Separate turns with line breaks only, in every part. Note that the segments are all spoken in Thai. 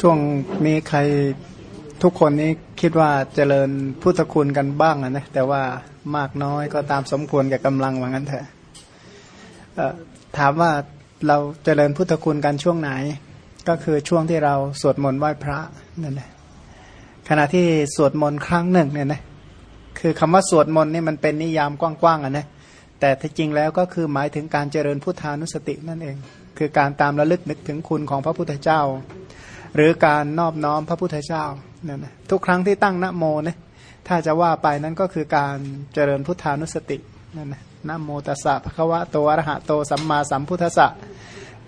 ช่วงนี้ใครทุกคนนี้คิดว่าเจริญพุทธคุณกันบ้างนะแต่ว่ามากน้อยก็ตามสมควรกับกำลังว่างั้นเถอะถามว่าเราเจริญพุทธคุณกันช่วงไหน ก็คือช่วงที่เราสวดมนต์ไหว้พระนั่นแหละขณะที่สวดมนต์ครั้งหนึ่งเนี่ยนะคือคำว่าสวดมนต์นี่มันเป็นนิยามกว้างๆอะนะแต่ที่จริงแล้วก็คือหมายถึงการเจริญพุทธานุสตินั่นเอง คือการตามระลึกนึกถึงคุณของพระพุทธเจ้า หรือการนอบน้อมพระพุทธเจ้านั่นนะทุกครั้งที่ตั้งนะโมเนี่ยถ้าจะว่าไปนั้นก็คือการเจริญพุทธานุสตินั่นนะนะโมตัสสะภะคะวะโตอรหะโตสัมมาสัมพุทธัสสะ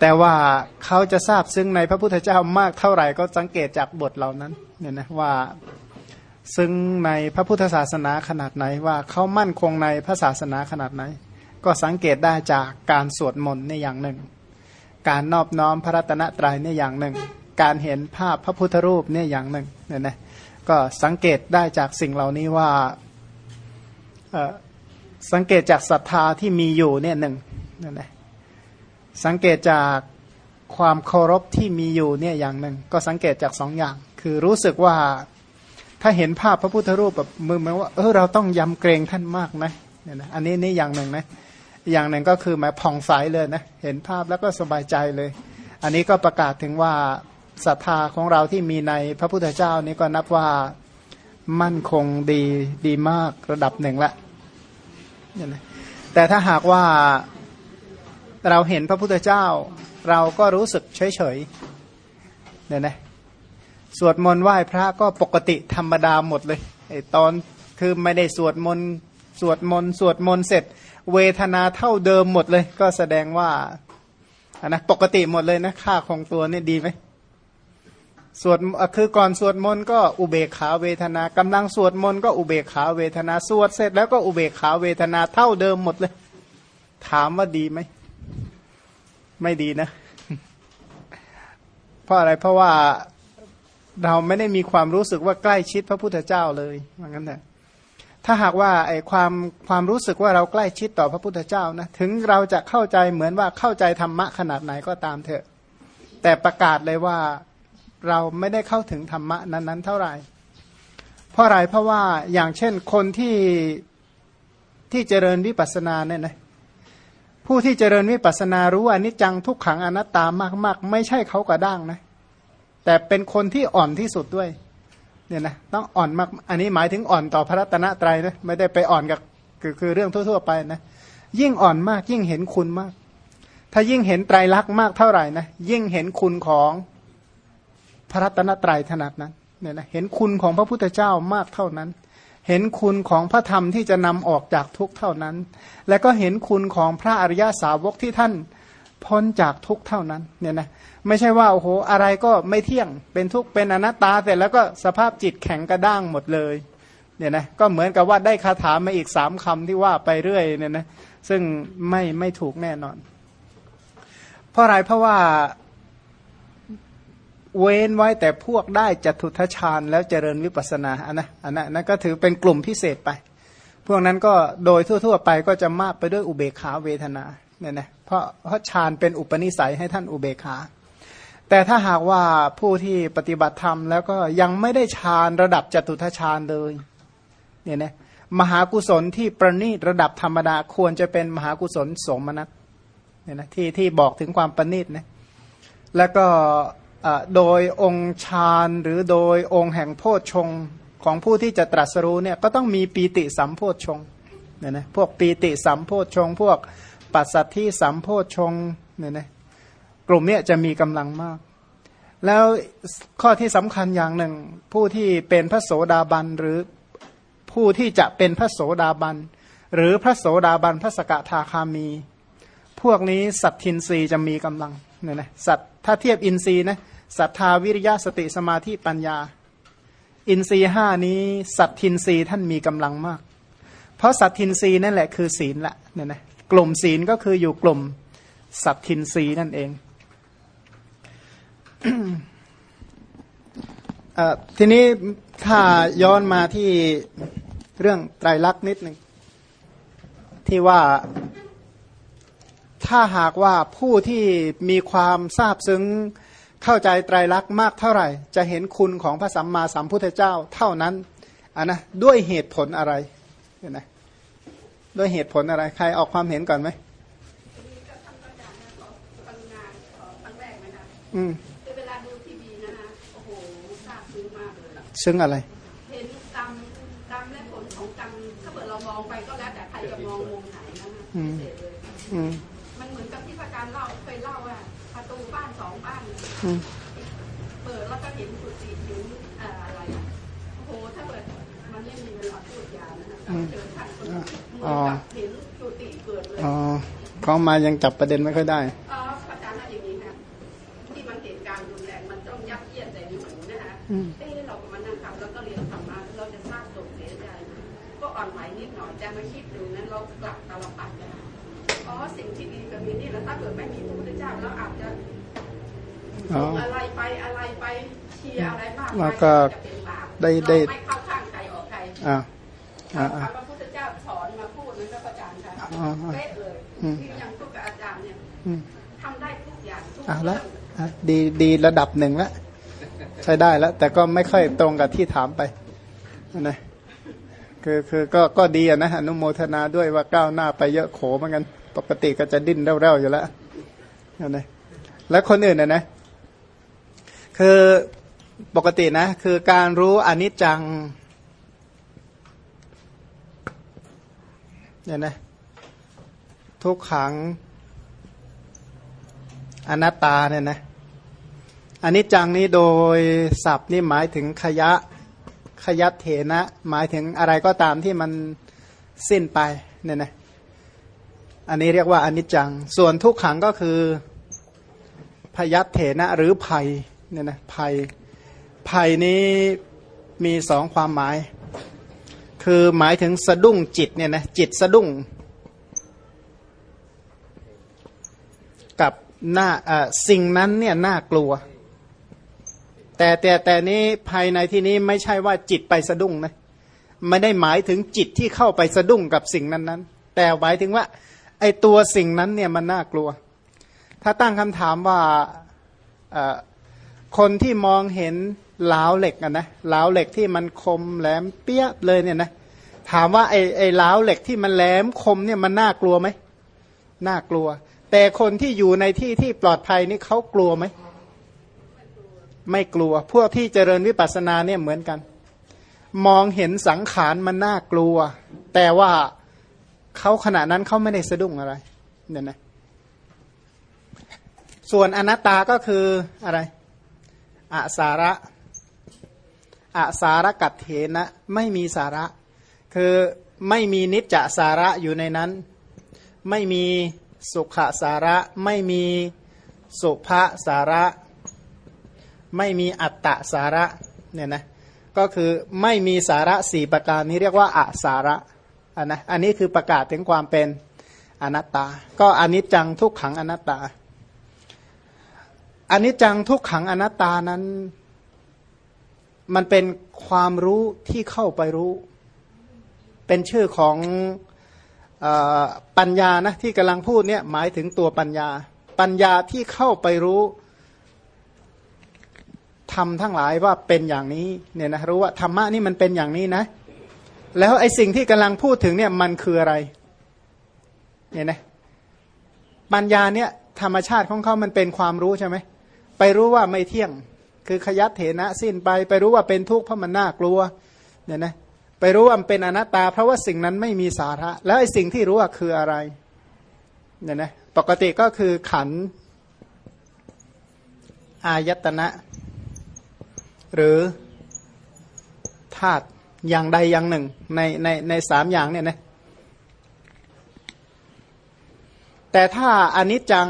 แต่ว่าเขาจะทราบซึ้งในพระพุทธเจ้ามากเท่าไหร่ก็สังเกตจากบทเหล่านั้นเนี่ยนะว่าซึ้งในพระพุทธศาสนาขนาดไหนว่าเขามั่นคงในพระศาสนาขนาดไหน ก็สังเกตได้จากการสวดมนต์ในอย่างหนึ่ง การนอบน้อมพระรัตนตรัยในอย่างหนึ่ง การเห็นภาพพระพุทธรูปเนี่ยอย่างหนึ่งเนี่ยนะก็สังเกตได้จากสิ่งเหล่านี้ว่าสังเกตจากศรัทธาที่มีอยู่เนี่ยหนึ่งนั่นะสังเกตจากความเคารพที่มีอยู่เนี่ยอย่างหนึ่ง ก็สังเกตจากสองอย่าง คือรู้สึกว่าถ้าเห็นภาพพระพุทธรูปแบบมือหมายว่าเออเราต้องยำเกรงท่านมากนะเนี่ยนะอันนี้นี่อย่างหนึ่งนะอย่างหนึ่งก็คือหมายผ่องใสเลยนะเห็นภาพแล้วก็สบายใจเลย อันนี้ก็ประกาศถึงว่า ศรัทธาของเราที่มีในพระพุทธเจ้านี้ก็นับว่ามั่นคงดีดีมากระดับหนึ่งละแต่ถ้าหากว่าเราเห็นพระพุทธเจ้า เราก็รู้สึกเฉยเฉยเนี่ยนะสวดมนต์ไหว้พระก็ปกติธรรมดาหมดเลยไอตอนคือไม่ได้สวดมนต์สวดมนต์สวดมนต์เสร็จ เวทนาเท่าเดิมหมดเลย ก็แสดงว่าอันนะปกติหมดเลยนะค่าของตัวนี่ดีไหม สวดคือก่อนสวดมนต์ก็อุเบกขาเวทนากำลังสวดมนต์ก็อุเบกขาเวทนาสวดเสร็จแล้วก็อุเบกขาเวทนาเท่าเดิมหมดเลย ถามว่าดีไหม ไม่ดีนะ เพราะอะไรเพราะว่าเราไม่ได้มีความรู้สึกว่าใกล้ชิดพระพุทธเจ้าเลยว่างั้นแหละถ้าหากว่าไอ้ความความรู้สึกว่าเราใกล้ชิดต่อพระพุทธเจ้านะถึงเราจะเข้าใจเหมือนว่าเข้าใจธรรมะขนาดไหนก็ตามเถอะ แต่ประกาศเลยว่า เราไม่ได้เข้าถึงธรรมะนั้น ๆ เท่าไหร่ เพราะอะไรเพราะว่าอย่างเช่นคนที่ที่เจริญวิปัสสนาเนี่ยนะผู้ที่เจริญวิปัสสนารู้อนิจจังทุกขังอนัตตามากๆ ไม่ใช่เขากระด้างนะแต่เป็นคนที่อ่อนที่สุดด้วยเนี่ยนะต้องอ่อนมากอันนี้หมายถึงอ่อนต่อพระรัตนตรัยนะไม่ได้ไปอ่อนกับคือคือเรื่องทั่ว ๆ ไปนะยิ่งอ่อนมากยิ่งเห็นคุณมาก ถ้ายิ่งเห็นไตรลักษณ์มากเท่าไหร่นะยิ่งเห็นคุณของ พระรัตนตรัยถนัดนั้นเนี่ยนะเห็นคุณของพระพุทธเจ้ามากเท่านั้น เห็นคุณของพระธรรมที่จะนำออกจากทุกเท่านั้น และก็เห็นคุณของพระอริยาสาวกที่ท่านพ้นจากทุกเท่านั้นเนี่ยนะไม่ใช่ว่าโอ้โหอะไรก็ไม่เที่ยงเป็นทุกเป็นอนัตตาเสร็จแล้วก็สภาพจิตแข็งกระด้างหมดเลยเนี่ยนะก็เหมือนกับว่าได้คาถามาอีกสามคำที่ว่าไปเรื่อยเนี่ยนะซึ่งไม่ไม่ถูกแน่นอน เพราะอะไรเพราะว่า เว้นไว้แต่พวกได้จตุทัชฌานแล้วเจริญวิปัสนาอันนะอันนั้นนั่นก็ถือเป็นกลุ่มพิเศษไป พวกนั้นก็โดยทั่ว ๆ ไปก็จะมากไปด้วยอุเบกขาเวทนาเนี่ยนะเพราะเพราะฌานเป็นอุปนิสัยให้ท่านอุเบกขาแต่ถ้าหากว่าผู้ที่ปฏิบัติธรรมแล้วก็ยังไม่ได้ฌานระดับจตุทัชฌานเลยเนี่ยนะมหากุศลที่ประณีตระดับธรรมดาควรจะเป็นมหากุศลสมนัตเนี่ยนะที่ที่บอกถึงความประณีตนะแล้วก็ โดยองค์ฌานหรือโดยองค์แห่งโพชฌงของผู้ที่จะตรัสรู้เนี่ยก็ต้องมีปีติสัมโพชฌงเนี่ยนะพวกปีติสัมโพชฌงพวกปัสสัทธิสัมโพชฌงเนี่ยนะกลุ่มเนี้ยจะมีกำลังมาก แล้วข้อที่สำคัญอย่างหนึ่ง ผู้ที่เป็นพระโสดาบันหรือผู้ที่จะเป็นพระโสดาบัน หรือพระโสดาบันพระสกทาคามี พวกนี้สัตทินรีจะมีกำลังเนี่ยนะสัตถ้าเทียบอินทรีย์นะ ศรัทธาวิริยะสติสมาธิปัญญา อินทรีห้านี้สัตทินรีท่านมีกำลังมาก เพราะสัตทินรีนั่นแหละคือศีลละเนี่ยนะกลุ่มศีลก็คืออยู่กลุ่มสัตทินรีนั่นเองอทีนี้ถ้าย้อนมาที่เรื่องไตรลักษณ์นิดหนึ่งที่ว่าถ้าหากว่าผู้ที่มีความทราบซึ้ง เข้าใจไตรลักษณ์มากเท่าไหร่ จะเห็นคุณของพระสัมมาสัมพุทธเจ้าเท่านั้นอะนะด้วยเหตุผลอะไรเห็นไหมด้วยเหตุผลอะไร ใครออกความเห็นก่อนไหมอืม
เวลาดูทีวีนะฮะโอ้โหทราบซึ้งมากเลยล่ะ
ซึ่งอะไร
เห็นกรรมกรรมและผลของกรรมถ้าเกิดเรามองไปก็แล้วแต่ใครจะมองมุมไหนนะฮะ
อืม
พิเศษเลย
อืม
มันเหมือนกับที่พระอาจารย์เล่าเคยเล่าว่าประ ตูบ้านสองบ้านเนี่ย
อืม
เปิดแล้วก็เห็นกุฏิเห็นเอ่ออะไรอะโอ้โหถ้าเกิดมันไม่มีเวลาพูดยาวนะฮะเราเจอท่านคนเหมือนกับเห็นกุฏิเกิดเลย
อ๋อเขามายังจับประเด็นไม่ค่อยได้
เออพระอาจารย์ว่าอย่างนี้นะที่มันเหตุการณ์รุนแรงมันต้องยัดเยียดใส่ในหนูนะฮะ
อืม
เอ้เราก็มานั่งทำแล้วก็เรียนธรรมะเราจะสร้างตกเสียใจก็อ่อนไหวนิดหน่อยแต่มาคิดดูนั้นเรากลับตาลปัดกันอ๋อสิ่งที่ดีกับมีนี่แล้วถ้าเกิดไม่มีพ ระพุทธเจ้าเราอาจจะ
อ๋อ
ส่งอะไรไปอะไรไปเชียร์อะไรมาก
แล้วก็
จะเป็นบาป
ได้ได้
เราไม่เข้าข้างใครออกใคร
อ่าอ่าอ่า
พระพุทธเจ้าสอนมาพูดนั้นก็พระอาจารย์ค่ะ
อ่าอ่า
เป๊ะเลย
อืม
ที่ยังพูดกับอาจารย์เนี่ย
อืม
ทำได้ทุกอย่างทุก
อะ
เรื่
แล้
อ
ว
ง
อะดีดีระดับหนึ่งแล้วใช้ได้แล้ว แต่ก็ไม่ค่อยตรงกับที่ถามไปนะคือคือก็ก็ดีอะนะอนุโมทนาด้วยว่าก้าวหน้าไปเยอะโขเหมือนกัน ปกติก็จะดิ้นเร่าๆอยู่แล้ว นะแล้วคนอื่นนะนะ คือปกตินะ คือการรู้อนิจจังเนี่ยนะทุกขังอนัตตาเนี่ยนะอันนี้จังนี้โดยศัพท์นี่หมายถึงขยะขยัตเถนะ หมายถึงอะไรก็ตามที่มันสิ้นไปเนี่ยนะ อันนี้เรียกว่าอนิจจัง ส่วนทุกขังก็คือพยัตเถนะหรือภัยเนี่ยนะภัยภัยนี้มีสองความหมาย คือหมายถึงสะดุ้งจิตเนี่ยนะจิตสะดุ้ง กับหน้าอ่อสิ่งนั้นเนี่ยน่ากลัว แต่แต่แต่นี้ภายในที่นี้ไม่ใช่ว่าจิตไปสะดุ้งนะไม่ได้หมายถึงจิตที่เข้าไปสะดุ้งกับสิ่งนั้นนั้นๆแต่หมายถึงว่า ไอตัวสิ่งนั้นเนี่ยมันน่ากลัว ถ้าตั้งคำถามว่าคนที่มองเห็นเหลาเหล็กอะนะเหลาเหล็กที่มันคมแหลมเปี้ยเลยเนี่ยนะถามว่าไอไอเหลาเหล็กที่มันแหลมคมเนี่ยมันน่ากลัวไหมน่ากลัว แต่คนที่อยู่ในที่ที่ปลอดภัยนี่เขากลัวไหมไม่กลัว พวกที่เจริญวิปัสสนาเนี่ยเหมือนกัน มองเห็นสังขารมันน่ากลัว แต่ว่า เขาขณะนั้นเขาไม่ได้สะดุ้งอะไรเนี่ยนะส่วนอนัตตาก็คืออะไรอาสาระอาสารกัตเถนะไม่มีสาระ คือไม่มีนิจจสาระอยู่ในนั้น ไม่มีสุขสาระ ไม่มีสุภาสาระ ไม่มีอัตตสาระเนี่ยนะก็คือไม่มีสาระสี่ประการนี้เรียกว่าอาสาระ อันนะอันนี้คือประกาศถึงความเป็นอนัตตา ก็อนิจจังทุกขังอนัตตาอนิจจังทุกขังอนัตตานั้น มันเป็นความรู้ที่เข้าไปรู้ เป็นชื่อของอปัญญานะที่กำลังพูดเนี่ยหมายถึงตัวปัญญา ปัญญาที่เข้าไปรู้ทำทั้งหลายว่าเป็นอย่างนี้เนี่ยนะรู้ว่าธรรมะนี่มันเป็นอย่างนี้นะ แล้วไอ้สิ่งที่กำลังพูดถึงเนี่ยมันคืออะไรเนี่ยนะปัญญาเนี่ยธรรมชาติของเขามันเป็นความรู้ใช่ไหมไปรู้ว่าไม่เที่ยง คือขยัตเถนะสิ้นไป ไปรู้ว่าเป็นทุกข์เพราะมันน่ากลัวเนี่ยนะไปรู้ว่ามันเป็นอนัตตา เพราะว่าสิ่งนั้นไม่มีสาระ แล้วไอ้สิ่งที่รู้ว่าคืออะไรเนี่ยนะปกติก็คือขันอายตนะ หรือธาตุ อย่างใดอย่างหนึ่ง ในในในสามอย่างเนี่ยนะแต่ถ้าอนิจจัง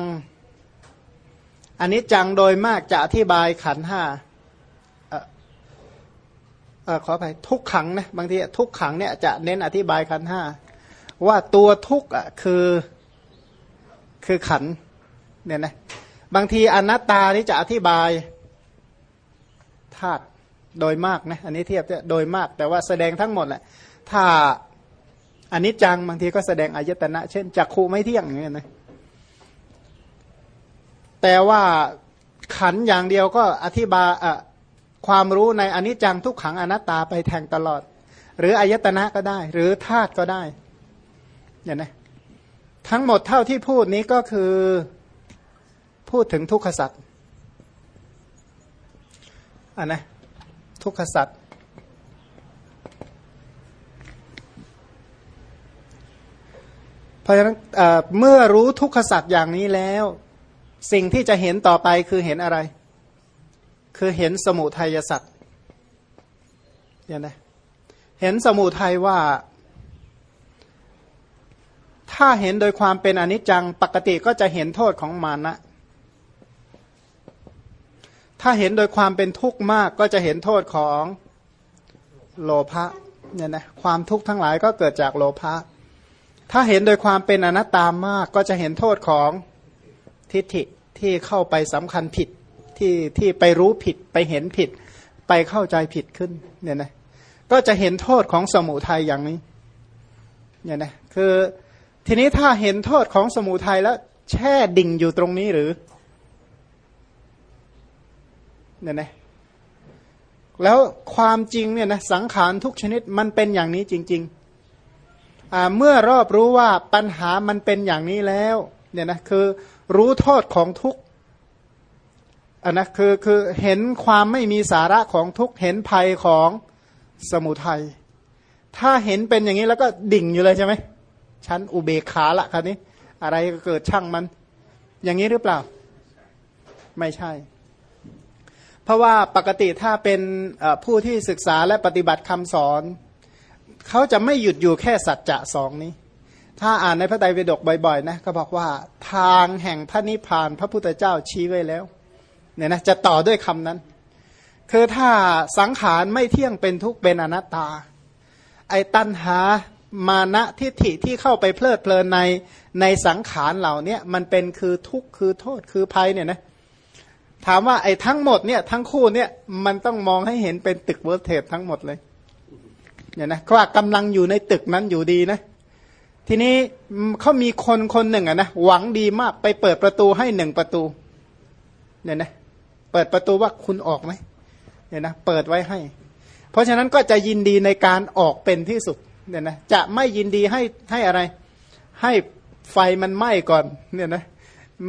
อนิจจังโดยมากจะอธิบายขันห้าเออเออขอไปทุกขังนะบางทีทุกขังเนี่ยจะเน้นอธิบายขันห้าว่าตัวทุกข์อะคือคือขันเนี่ยนะบางทีอนัตตานี่จะอธิบายธาตุ โดยมากนะอันนี้เทียบโดยมาก แต่ว่าแสดงทั้งหมดแหละถ้าอันนี้จังบางทีก็แสดงอายตนะ เช่นจักขูไม่เที่ยงอย่างเงี้ยนะแต่ว่าขันอย่างเดียวก็อธิบายความรู้ในอนิจจังทุกขังอนัตตาไปแทงตลอด หรืออายตนะก็ได้ หรือธาตุก็ได้เนี่ยนะทั้งหมดเท่าที่พูดนี้ก็คือพูดถึงทุกขสัตว์อันนะ ทุกขสัตว์เพราะฉะนั้นเมื่อรู้ทุกขสัตว์อย่างนี้แล้ว สิ่งที่จะเห็นต่อไปคือเห็นอะไร คือเห็นสมุทัยสัตว์เนี่ยนะเห็นสมุทัยว่า ถ้าเห็นโดยความเป็นอนิจจังปกติก็จะเห็นโทษของมานะ ถ้าเห็นโดยความเป็นทุกข์มากก็จะเห็นโทษของโลภะเนี่ยนะความทุกข์ทั้งหลายก็เกิดจากโลภะถ้าเห็นโดยความเป็นอนัตตามากก็จะเห็นโทษของทิฏฐิที่เข้าไปสำคัญผิดที่ที่ไปรู้ผิดไปเห็นผิด ไปเข้าใจผิดขึ้นเนี่ยนะก็จะเห็นโทษของสมุทัยอย่างนี้เนี่ยนะคือทีนี้ถ้าเห็นโทษของสมุทัยแล้ว แช่ดิ่งอยู่ตรงนี้หรือ เนี่ยนะแล้วความจริงเนี่ยนะสังขารทุกชนิดมันเป็นอย่างนี้จริงๆเมื่อรอบรู้ว่าปัญหามันเป็นอย่างนี้แล้วเนี่ยนะคือรู้โทษของทุกอันนะคือคือเห็นความไม่มีสาระของทุกเห็นภัยของสมุทัยถ้าเห็นเป็นอย่างนี้แล้วก็ดิ่งอยู่เลยใช่ไหมชั้นอุเบกขาละคันนี้ อะไรก็เกิดช่างมัน อย่างนี้หรือเปล่า ไม่ใช่ เพราะว่าปกติถ้าเป็นผู้ที่ศึกษาและปฏิบัติคำสอน เขาจะไม่หยุดอยู่แค่สัจจะสองนี้ ถ้าอ่านในพระไตรปิฎกบ่อยๆนะก็บอกว่าทางแห่งพระนิพพานพระพุทธเจ้าชี้ไว้แล้วเนี่ยนะจะต่อด้วยคำนั้น คือถ้าสังขารไม่เที่ยงเป็นทุกข์เป็นอนัตตา ไอ้ตัณหามานะทิฏฐิที่เข้าไปเพลิดเพลินในในสังขารเหล่านี้มันเป็นคือทุกข์คือโทษคือภัยเนี่ยนะ ถามว่าไอ้ทั้งหมดเนี่ยทั้งคู่เนี่ยมันต้องมองให้เห็นเป็นตึกเวิร์เทปทั้งหมดเลยเนี่ยนะว่ากำลังอยู่ในตึกนั้นอยู่ดีนะ ทีนี้เขามีคนคนหนึ่งอะนะหวังดีมากไปเปิดประตูให้หนึ่งประตูเนี่ยนะเปิดประตูว่าคุณออกไหมเนี่ยนะเปิดไว้ให้ เพราะฉะนั้นก็จะยินดีในการออกเป็นที่สุดเนี่ยนะจะไม่ยินดีให้ให้อะไร ให้ไฟมันไหม้ก่อนเนี่ยนะ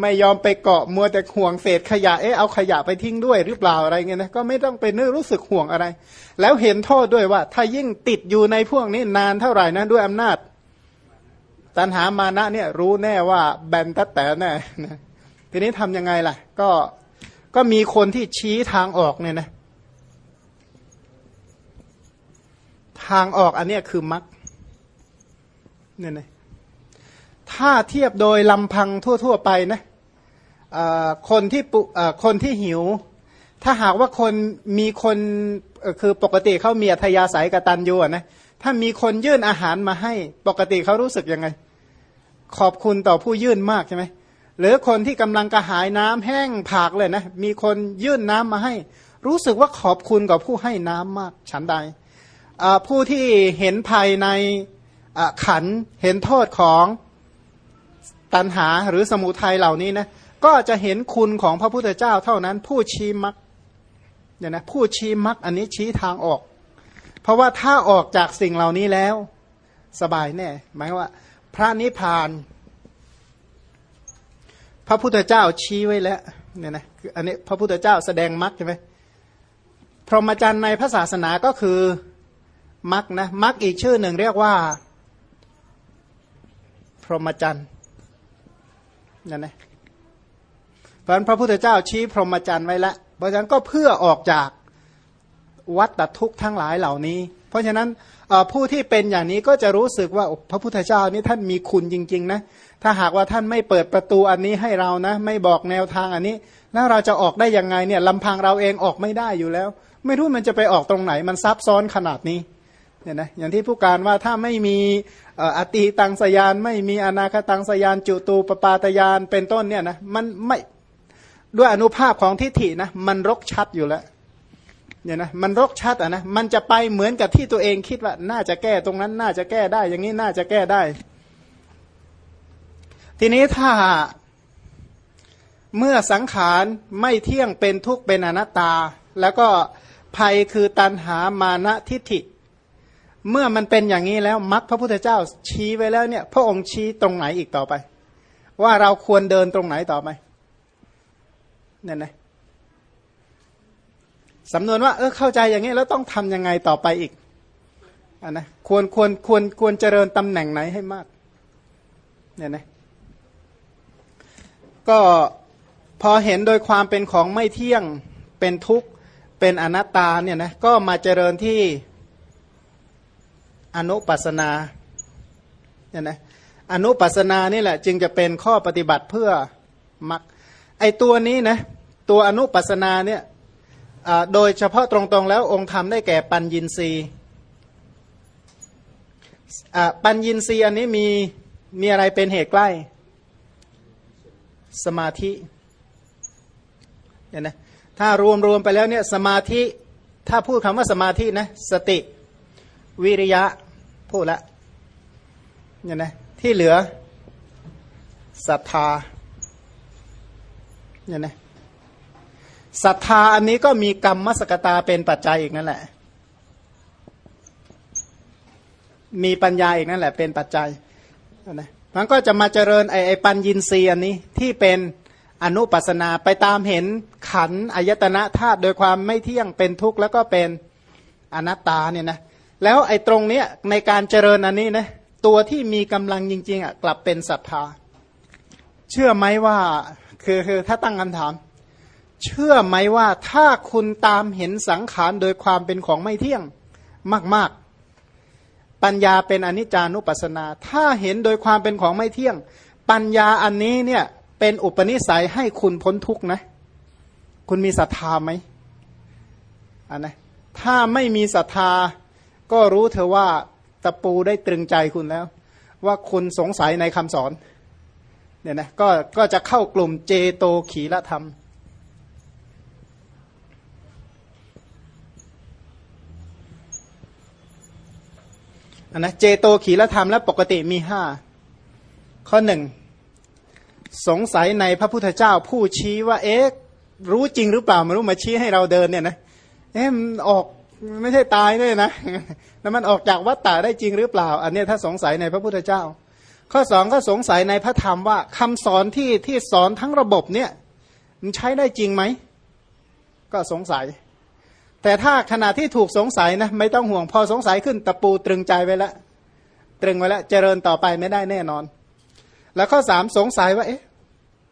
ไม่ยอมไปเกาะมัวแต่ห่วงเศษขยะเอ๊ะเอาขยะไปทิ้งด้วยหรือเปล่าอะไรเงี้ยนะก็ไม่ต้องไปนึกรู้สึกห่วงอะไร แล้วเห็นโทษด้วยว่า ถ้ายิ่งติดอยู่ในพวกนี้นานเท่าไหร่นะด้วยอำนาจ ตันหามานะเนี่ยรู้แน่ว่าแบนตัดแต่แน่ทีนี้ทํำยังไงล่ะ ก็ก็มีคนที่ชี้ทางออกเนี่ยนะทางออกอันนี้คือมรรคเนี่ยนะ ถ้าเทียบโดยลำพังทั่ว ๆ ไปนะคนที่คนที่หิว ถ้าหากว่าคนมีคนคือปกติเขามีอัธยาศัยกตัญญูนะถ้ามีคนยื่นอาหารมาให้ ปกติเขารู้สึกยังไง ขอบคุณต่อผู้ยื่นมากใช่ไหมหรือคนที่กำลังกระหายน้ำแห้งผากเลยนะมีคนยื่นน้ำมาให้ รู้สึกว่าขอบคุณกับผู้ให้น้ำมาก ฉันใดผู้ที่เห็นภายในขันเห็นโทษของ ตัณหาหรือสมุทัยเหล่านี้นะก็จะเห็นคุณของพระพุทธเจ้าเท่านั้นผู้ชี้มักเนี่ยนะผู้ชี้มักอันนี้ชี้ทางออก เพราะว่าถ้าออกจากสิ่งเหล่านี้แล้ว สบายแน่หมายว่า พระนิพพาน พระพุทธเจ้าชี้ไว้แล้วเนี่ยนะคือันนี้พระพุทธเจ้าแสดงมักใช่ไหมพรหมจรรย์ในพระศาสนาก็คือมักนะมักอีกชื่อหนึ่งเรียกว่า พรหมจรรย์ นั่นนะเพราะนั้นพระพุทธเจ้าชี้พรหมจรรย์ไว้แล้วเพราะฉะนั้นก็เพื่อออกจากวัฏทุกข์ทั้งหลายเหล่านี้ เพราะฉะนั้นผู้ที่เป็นอย่างนี้ก็จะรู้สึกว่าพระพุทธเจ้านี่ท่านมีคุณจริง ๆ นะ ถ้าหากว่าท่านไม่เปิดประตูอันนี้ให้เรานะ ไม่บอกแนวทางอันนี้ แล้วเราจะออกได้ยังไงเนี่ยลำพังเราเองออกไม่ได้อยู่แล้ว ไม่รู้มันจะไปออกตรงไหนมันซับซ้อนขนาดนี้ เนี่ยนะอย่างที่ผู้การว่าถ้าไม่มีอติตังสยาน ไม่มีอนาคตังสยาน จุตูปปาตยานเป็นต้นเนี่ยนะมันไม่ด้วยอนุภาพของทิฏฐินะมันรกชัดอยู่แล้วเนี่ยนะมันรกชัดอะนะมันจะไปเหมือนกับที่ตัวเองคิดว่าน่าจะแก้ตรงนั้นน่าจะแก้ได้ อย่างนี้น่าจะแก้ได้ ทีนี้ถ้าเมื่อสังขารไม่เที่ยงเป็นทุกข์เป็นอนัตตา แล้วก็ภัยคือตันหามานะทิฏฐิ เมื่อมันเป็นอย่างนี้แล้วมรรคพระพุทธเจ้าชี้ไว้แล้วเนี่ย พระองค์ชี้ตรงไหนอีกต่อไป ว่าเราควรเดินตรงไหนต่อไปเนี่ยนะสำนวนว่า เออเข้าใจอย่างนี้แล้วต้องทำยังไงต่อไปอีกอันนะควรควรควรควรเจริญตำแหน่งไหนให้มากเนี่ยนะก็พอเห็นโดยความเป็นของไม่เที่ยงเป็นทุกข์เป็นอนัตตาเนี่ยนะก็มาเจริญที่ อนุปัสนาเนี่ยนะอนุปัสนานี่แหละ จึงจะเป็นข้อปฏิบัติเพื่อมักไอตัวนี้นะตัวอนุปัสนาเนี่ยโดยเฉพาะตรงๆแล้วองค์ธรรมได้แก่ปัญญินรีปัญญินรีอันนี้มีมีอะไรเป็นเหตุใกล้ สมาธิเนี่ยนะถ้ารวมรวมไปแล้วเนี่ยสมาธิถ้าพูดคำว่าสมาธินะสติ วิริยะ พูดละเนี่ยนะที่เหลือศรัทธาเนี่ยนะศรัทธาอันนี้ก็มีกรรมมสกตาเป็นปัจจัยอีกนั่นแหละ มีปัญญาอีกนั่นแหละ เป็นปัจจัยนะมันก็จะมาเจริญไอไอปัญญินรีอันนี้ที่เป็นอนุปัสนาไปตามเห็นขันอายตนะธาตุโดยความไม่เที่ยงเป็นทุกข์แล้วก็เป็นอนัตตาเนี่ยนะ แล้วไอ้ตรงเนี้ยในการเจริญอันนี้นะตัวที่มีกำลังจริง ๆอะกลับเป็นศรัทธา เชื่อไหมว่าคือคือถ้าตั้งคำถาม เชื่อไหมว่าถ้าคุณตามเห็นสังขารโดยความเป็นของไม่เที่ยงมาก ๆ ปัญญาเป็นอนิจจานุปัสสนา ถ้าเห็นโดยความเป็นของไม่เที่ยง ปัญญาอันนี้เนี่ยเป็นอุปนิสัยให้คุณพ้นทุกข์นะ คุณมีศรัทธาไหมอันนะถ้าไม่มีศรัทธา ก็รู้เธอว่าตะปูได้ตรึงใจคุณแล้ว ว่าคุณสงสัยในคำสอนเนี่ยนะก็ก็จะเข้ากลุ่มเจโตขีละธรรม อันนะเจโตขีละธรรมแล้วปกติมีห้าข้อหนึ่งสงสัยในพระพุทธเจ้าผู้ชี้ว่าเอ๊ะรู้จริงหรือเปล่าไม่รู้มาชี้ให้เราเดินเนี่ยนะเอ๊ะออก ไม่ใช่ตายเลยนะแล้วมันออกจากวัฏฏะได้จริงหรือเปล่า อันนี้ถ้าสงสัยในพระพุทธเจ้า ข้อสองก็สงสัยในพระธรรมว่าคำสอนที่ที่สอนทั้งระบบเนี่ย มันใช้ได้จริงไหม ก็สงสัย แต่ถ้าขณะที่ถูกสงสัยนะไม่ต้องห่วงพอสงสัยขึ้นตะปูตรึงใจไว้แล้วตรึงไว้แล้วเจริญต่อไปไม่ได้แน่นอน แล้วข้อสามสงสัยว่าเอ๊ะ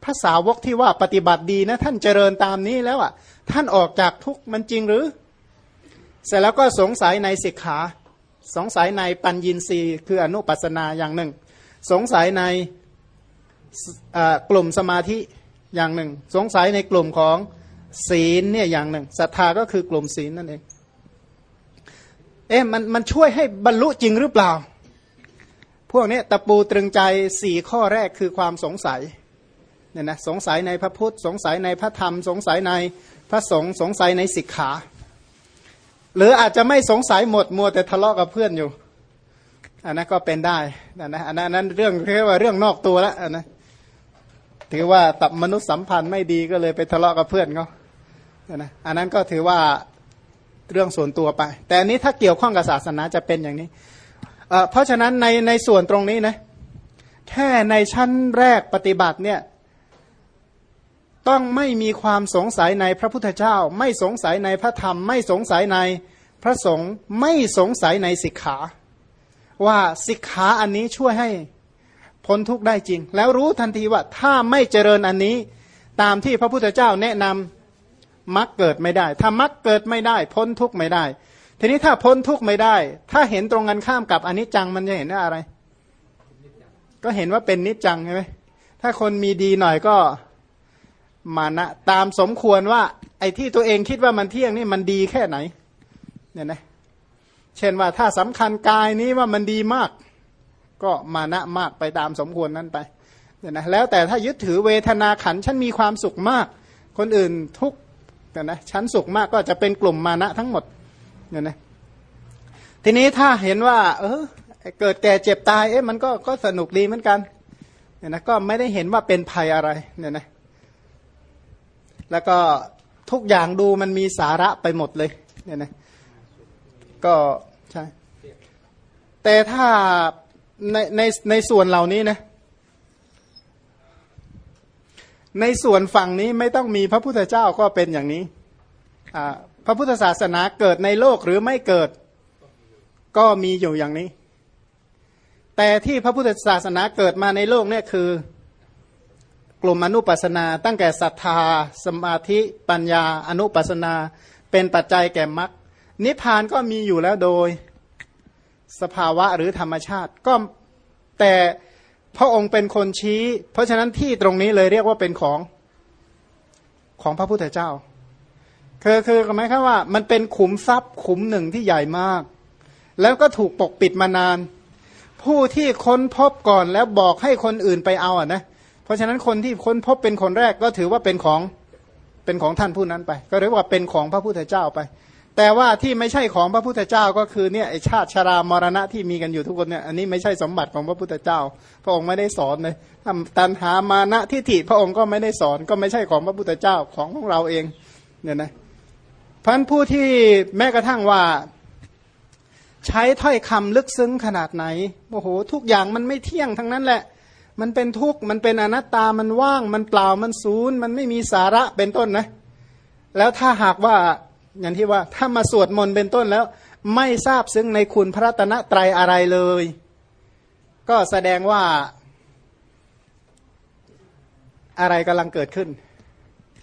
ภาษาวกที่ว่าปฏิบัติดีนะ ท่านเจริญตามนี้แล้วอะ ท่านออกจากทุกมันจริงหรือ เสร็จแล้วก็สงสัยในสิกขา สงสัยในปัญญินรีคืออนุปัสนาอย่างหนึ่ง สงสัยในกลุ่มสมาธิอย่างหนึ่ง สงสัยในกลุ่มของศีลเนี่ยอย่างหนึ่งศรัทธาก็คือกลุ่มศีลนั่นเอง เอ๊ะมันมันช่วยให้บรรลุจริงหรือเปล่า พวกนี้ตะปูตรึงใจสี่ข้อแรกคือความสงสัยเนี่ยนะสงสัยในพระพุทธ สงสัยในพระธรรม สงสัยในพระสงฆ์สงสัยในสิกขา หรืออาจจะไม่สงสัยหมดมัวแต่ทะเลาะกับเพื่อนอยู่ อันนั้นก็เป็นได้นะอันนั้นเรื่องเรียกว่าเรื่องนอกตัวแล้วนนะถือว่าตับมนุษย์สัมพันธ์ไม่ดีก็เลยไปทะเลาะกับเพื่อนเขานะอันนั้นก็ถือว่าเรื่องส่วนตัวไป แต่อันนี้ถ้าเกี่ยวข้องกับศาสนาจะเป็นอย่างนี้เพราะฉะนั้นในในส่วนตรงนี้นะแค่ในชั้นแรกปฏิบัติเนี่ย ต้องไม่มีความสงสัยในพระพุทธเจ้า ไม่สงสัยในพระธรรม ไม่สงสัยในพระสงฆ์ไม่สงสัยในสิกขา ว่าสิกขาอันนี้ช่วยให้พ้นทุกข์ได้จริง แล้วรู้ทันทีว่าถ้าไม่เจริญอันนี้ ตามที่พระพุทธเจ้าแนะนำมักเกิดไม่ได้ ถ้ามักเกิดไม่ได้ พ้นทุกข์ไม่ได้ ทีนี้ถ้าพ้นทุกข์ไม่ได้ ถ้าเห็นตรงกันข้ามกับอันิจจังมันจะเห็นว่าอะไร ก็เห็นว่าเป็นนิจจังใช่ไหมถ้าคนมีดีหน่อยก็ มานะตามสมควรว่า ไอ้ที่ตัวเองคิดว่ามันเที่ยงนี่มันดีแค่ไหนเนี่ยนะเช่นว่าถ้าสำคัญกายนี้ว่ามันดีมาก ก็มานะมากไปตามสมควรนั้นไปเนี่ยนะแล้วแต่ถ้ายึดถือเวทนาขันฉันมีความสุขมาก คนอื่นทุกเนี่ยนะฉันสุขมากก็จะเป็นกลุ่มมานะทั้งหมดเนี่ยนะทีนี้ถ้าเห็นว่า เออเกิดแก่เจ็บตายเอ๊ะมันก็ก็สนุกดีเหมือนกันเนี่ยนะก็ไม่ได้เห็นว่าเป็นภัยอะไรเนี่ยนะ แล้วก็ทุกอย่างดูมันมีสาระไปหมดเลยเนี่ยนะก็ใช่แต่ถ้าในในในส่วนเหล่านี้นะในส่วนฝั่งนี้ไม่ต้องมีพระพุทธเจ้าก็เป็นอย่างนี้พระพุทธศาสนาเกิดในโลกหรือไม่เกิดก็มีอยู่อย่างนี้ แต่ที่พระพุทธศาสนาเกิดมาในโลกเนี่ยคือ กลุ่มอนุปัสนา ตั้งแต่ศรัทธา สมาธิปัญญาอนุปัสนา เป็นปัจจัยแก่มรรคนิพพานก็มีอยู่แล้วโดยสภาวะหรือธรรมชาติ ก็แต่พระองค์เป็นคนชี้ เพราะฉะนั้นที่ตรงนี้เลยเรียกว่าเป็นของของพระพุทธเจ้า คือคือหมายความว่า มันเป็นขุมทรัพย์ขุมหนึ่งที่ใหญ่มาก แล้วก็ถูกปกปิดมานาน ผู้ที่ค้นพบก่อนแล้วบอกให้คนอื่นไปเอาอะนะ เพราะฉะนั้นคนที่ค้นพบเป็นคนแรกก็ถือว่าเป็นของเป็นของท่านผู้นั้นไป ก็เรียกว่าเป็นของพระพุทธเจ้าไป แต่ว่าที่ไม่ใช่ของพระพุทธเจ้าก็คือเนี่ยไอชาติชรามรณะที่มีกันอยู่ทุกคนเนี่ยอันนี้ไม่ใช่สมบัติของพระพุทธเจ้า พระองค์ไม่ได้สอนเลยตันหามานะทิฏฐิพระองค์ก็ไม่ได้สอนก็ไม่ใช่ของพระพุทธเจ้าของของเราเองเนี่ยนะพันผู้ที่แม้กระทั่งว่าใช้ถ้อยคำลึกซึ้งขนาดไหนโอ้โหทุกอย่างมันไม่เที่ยงทั้งนั้นแหละ มันเป็นทุกข์มันเป็นอนัตตามันว่าง มันเปล่ามันศูนย์มันไม่มีสาระเป็นต้นนะ แล้วถ้าหากว่าอย่างที่ว่าถ้ามาสวดมนต์เป็นต้นแล้ว ไม่ทราบซึ่งในคุณพระตนะไตรอะไรเลย ก็แสดงว่าอะไรกำลังเกิดขึ้น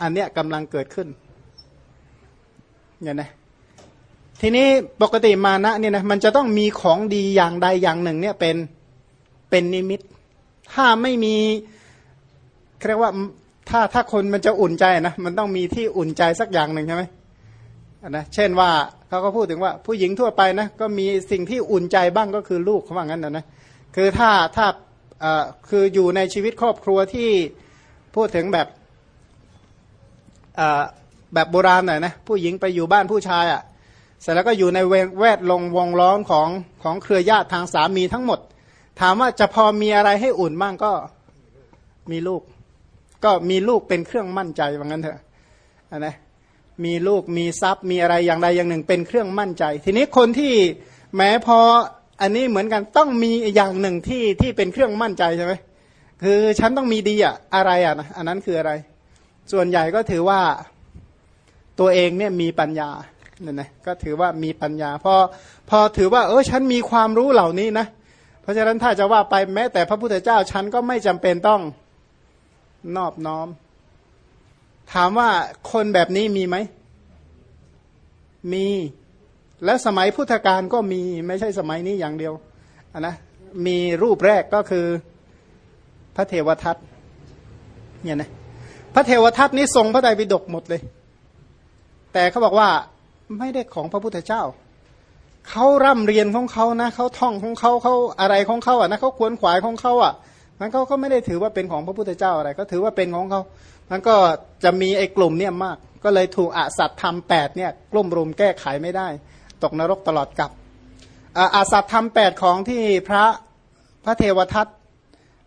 อันเนี้ยกำลังเกิดขึ้นเนี่ยนะทีนี้ปกติมานะเนี่ยนะมันจะต้องมีของดีอย่างใดอย่างหนึ่งเนี่ยเป็นเป็นนิมิต ถ้าไม่มีเรียกว่าถ้าถ้าคนมันจะอุ่นใจนะมันต้องมีที่อุ่นใจสักอย่างหนึ่งใช่ไหมนะเช่นว่าเขาก็พูดถึงว่าผู้หญิงทั่วไปนะก็มีสิ่งที่อุ่นใจบ้างก็คือลูกเขาว่างั้นนะนะคือถ้าถ้าคืออยู่ในชีวิตครอบครัวที่พูดถึงแบบแบบโบราณหน่อยนะผู้หญิงไปอยู่บ้านผู้ชายอะ่ะเสร็จแล้วก็อยู่ในแวดลงวงล้อมของของเครือญาติทางสามีทั้งหมด ถามว่าจะพอมีอะไรให้อุ่นบ้างก็มีลูก ก็มีลูกเป็นเครื่องมั่นใจว่างั้นเถอะนะมีลูกมีทรัพย์มีอะไรอย่างใดอย่างหนึ่งเป็นเครื่องมั่นใจ ทีนี้คนที่แม้พออันนี้เหมือนกันต้องมีอย่างหนึ่งที่ที่เป็นเครื่องมั่นใจใช่ไหมคือฉันต้องมีดีอะอะไรอะนะอันนั้นคืออะไร ส่วนใหญ่ก็ถือว่าตัวเองเนี่ยมีปัญญาเนี่ยนะก็ถือว่ามีปัญญาพอพอถือว่า เออฉันมีความรู้เหล่านี้นะ เพราะฉะนั้นถ้าจะว่าไปแม้แต่พระพุทธเจ้าฉันก็ไม่จำเป็นต้องนอบน้อม ถามว่าคนแบบนี้มีไหม มี และสมัยพุทธกาลก็มีไม่ใช่สมัยนี้อย่างเดียวนะมีรูปแรกก็คือพระเทวทัตเนี่ยนะพระเทวทัตนี้ทรงพระไตรปิฎกหมดเลย แต่เขาบอกว่าไม่ได้ของพระพุทธเจ้า เขาร่ำเรียนของเขานะเขาท่องของเขาเขาอะไรของเขาอะนะเขาควรขวายของเขาอะนั้นเขาก็ไม่ได้ถือว่าเป็นของพระพุทธเจ้าอะไร ก็ถือว่าเป็นของเขามันก็จะมีไอ้กลุ่มเนี่ยมาก ก็เลยถูกอสัตธรรมแปดเนี่ยกลุ่มรุมแก้ไขไม่ได้ ตกนรกตลอดกับอาสัตธรรมแปดของที่พระพระเทวทัต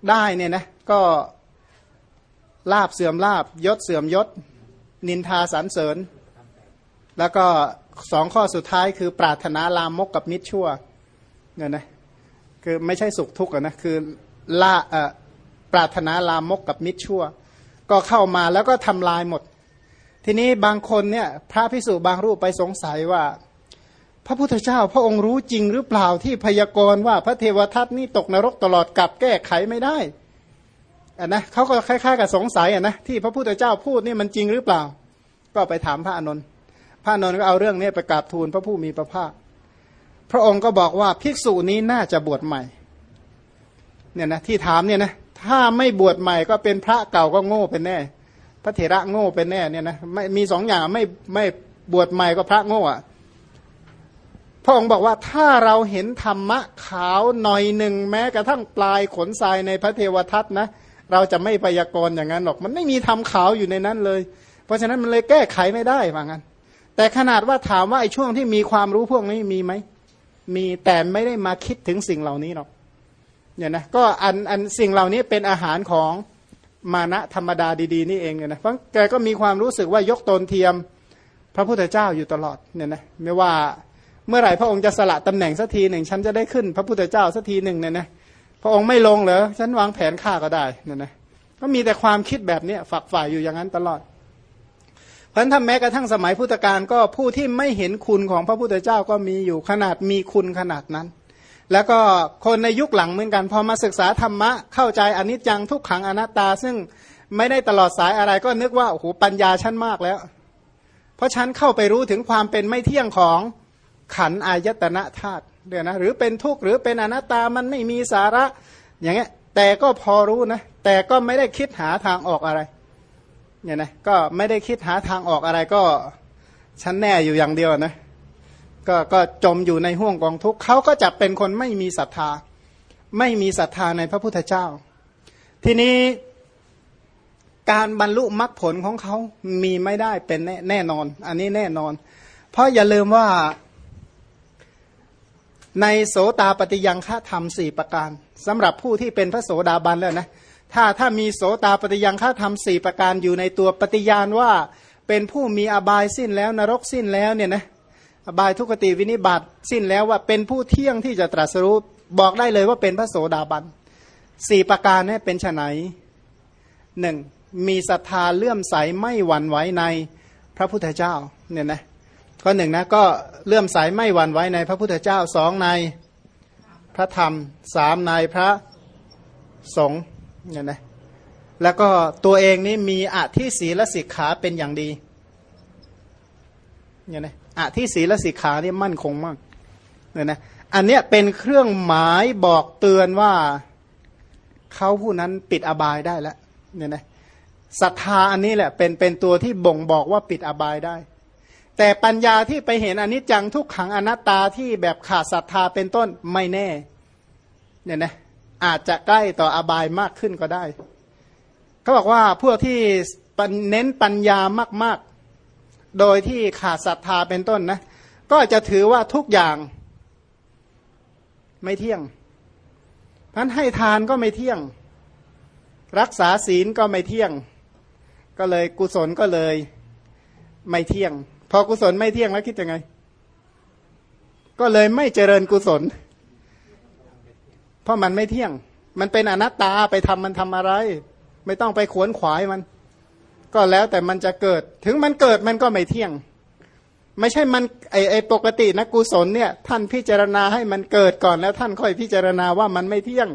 ได้เนี่ยนะก็ลาบเสื่อมลาบยศเสื่อมยศ นินทาสรรเสริญ แล้วก็ สองข้อสุดท้ายคือปรารถนาลามกกับมิตรชั่วเนี่ยนะคือไม่ใช่สุขทุกข์นะคือละปรารถนาลามกกับมิตรชั่ว ก็เข้ามาแล้วก็ทำลายหมด ทีนี้บางคนเนี่ยพระพิสุบางรูปไปสงสัยว่า พระพุทธเจ้าพระองค์รู้จริงหรือเปล่าที่พยากรณ์ว่าพระเทวทัตนี่ตกนรกตลอดกับแก้ไขไม่ได้อะนะเขาก็คล้ายๆกับสงสัยอะนะที่พระพุทธเจ้าพูดนี่มันจริงหรือเปล่า ก็ไปถามพระอานนท์ พระนนท์ก็เอาเรื่องนี้ไปกราบทูลพระผู้มีพระภาค พระองค์ก็บอกว่าภิกษุนี้น่าจะบวชใหม่เนี่ยนะที่ถามเนี่ยนะถ้าไม่บวชใหม่ก็เป็นพระเก่าก็โง่เป็นแน่ พระเถระโง่เป็นแน่เนี่ยนะไม่มีสองอย่างไม่ไม่บวชใหม่ก็พระโง่อะพระองค์บอกว่าถ้าเราเห็นธรรมะขาวหน่อยหนึ่งแม้กระทั่งปลายขนทรายในพระเทวทัตนะ เราจะไม่พยากรณ์อย่างนั้นหรอก มันไม่มีธรรมขาวอยู่ในนั้นเลย เพราะฉะนั้นมันเลยแก้ไขไม่ได้ว่างั้น แต่ขนาดว่าถามว่าไอ้ช่วงที่มีความรู้พวกนี้มีไหม มีแต่ไม่ได้มาคิดถึงสิ่งเหล่านี้หรอกเนี่ยนะก็อันอันสิ่งเหล่านี้เป็นอาหารของมานะธรรมดาดีๆนี่เองเนี่ยนะเพราะแกก็มีความรู้สึกว่ายกตนเทียมพระพุทธเจ้าอยู่ตลอดเนี่ยนะไม่ว่าเมื่อไหร่พระองค์จะสละตำแหน่งสักทีหนึ่งฉันจะได้ขึ้นพระพุทธเจ้าสักทีหนึ่งเนี่ยนะพระองค์ไม่ลงเหรอฉันวางแผนฆ่าก็ได้เนี่ยนะก็มีแต่ความคิดแบบเนี้ฝักฝ่ายอยู่อย่างนั้นตลอด เพราะฉะนั้นถ้าแม้กระทั่งสมัยพุทธกาลก็ผู้ที่ไม่เห็นคุณของพระพุทธเจ้าก็มีอยู่ขนาดมีคุณขนาดนั้น แล้วก็คนในยุคหลังเหมือนกันพอมาศึกษาธรรมะเข้าใจอนิจจังทุกขังอนัตตา ซึ่งไม่ได้ตลอดสายอะไรก็นึกว่าโอ้โหปัญญาชั้นมากแล้ว เพราะฉันเข้าไปรู้ถึงความเป็นไม่เที่ยงของขันอายตนะธาตุเดี๋ยนะหรือเป็นทุกข์หรือเป็นอนัตตามันไม่มีสาระอย่างเงี้ยแต่ก็พอรู้นะแต่ก็ไม่ได้คิดหาทางออกอะไร เนี่ยนะก็ไม่ได้คิดหาทางออกอะไรก็ฉันแน่อยู่อย่างเดียวนะก็ก็จมอยู่ในห่วงกองทุกข์เขาก็จะเป็นคนไม่มีศรัทธา ไม่มีศรัทธาในพระพุทธเจ้า ทีนี้การบรรลุมรรคผลของเขามีไม่ได้เป็นแน่แน่นอน อันนี้แน่นอน เพราะอย่าลืมว่า ในโสตาปฏิยังฆธรรมสี่ประการสำหรับผู้ที่เป็นพระโสดาบันแล้วนะ ถ้าถ้ามีโสตาปฏิยังฆธรรมสี่ประการอยู่ในตัวปฏิญาณว่า เป็นผู้มีอบายสิ้นแล้วนรกสิ้นแล้วเนี่ยนะอบายทุกขติวินิบัติสิ้นแล้วว่าเป็นผู้เที่ยงที่จะตรัสรู้บอกได้เลยว่าเป็นพระโสดาบันสี่ประการนี่เป็นไนหนึ่งมีศรัทธาเลื่อมใสไม่หวั่นไหวในพระพุทธเจ้าเนี่ยนะข้อหนึ่งนะก็เลื่อมใสไม่หวั่นไหวในพระพุทธเจ้าสองในพระธรรมสามในพระสงฆ์ เนี่ยนะแล้วก็ตัวเองนี่มีอธิศีลสิกขาเป็นอย่างดีเนี่ยนะอธิศีลสิกขานี่มั่นคงมากเนี่ยนะอันเนี้ยเป็นเครื่องหมายบอกเตือนว่าเขาผู้นั้นปิดอบายได้แล้วเนี่ยนะศรัทธาอันนี้แหละเป็นเป็นตัวที่บ่งบอกว่าปิดอบายได้ แต่ปัญญาที่ไปเห็นอนิจจังทุกขังอนัตตาที่แบบขาดศรัทธาเป็นต้นไม่แน่เนี่ยนะ อาจจะใกล้ต่ออบายมากขึ้นก็ได้ เขาบอกว่าพวกที่เน้นปัญญามาก ๆ โดยที่ขาดศรัทธาเป็นต้นนะ ก็จะถือว่าทุกอย่างไม่เที่ยงพันให้ทานก็ไม่เที่ยง รักษาศีลก็ไม่เที่ยง ก็เลยกุศลก็เลยไม่เที่ยง พอกุศลไม่เที่ยงแล้วคิดยังไง ก็เลยไม่เจริญกุศล เพราะมันไม่เที่ยง มันเป็นอนัตตาไปทำมันทำอะไร ไม่ต้องไปขวนขวายมัน ก็แล้วแต่มันจะเกิด ถึงมันเกิดมันก็ไม่เที่ยง ไม่ใช่มันไอไอปกตินะกุศลเนี่ย ท่านพิจารณาให้มันเกิดก่อนแล้ว ท่านค่อยพิจารณาว่ามันไม่เที่ยง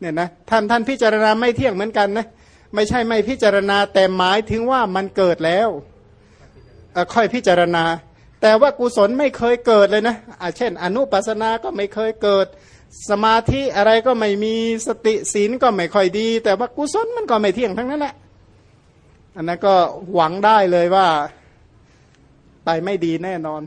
เนี่ยนะท่านท่านพิจารณาไม่เที่ยงเหมือนกันนะไม่ใช่ไม่พิจารณาแต่หมายถึงว่ามันเกิดแล้วค่อยพิจารณา แต่ว่ากุศลไม่เคยเกิดเลยนะะเช่น อนุปัสนาก็ไม่เคยเกิด สมาธิอะไรก็ไม่มีสติศีลก็ไม่ค่อยดี แต่ว่ากุศลมันก็ไม่เที่ยงทั้งนั้นแหละอันนั้นก็หวังได้เลยว่าไปไม่ดีแน่นอน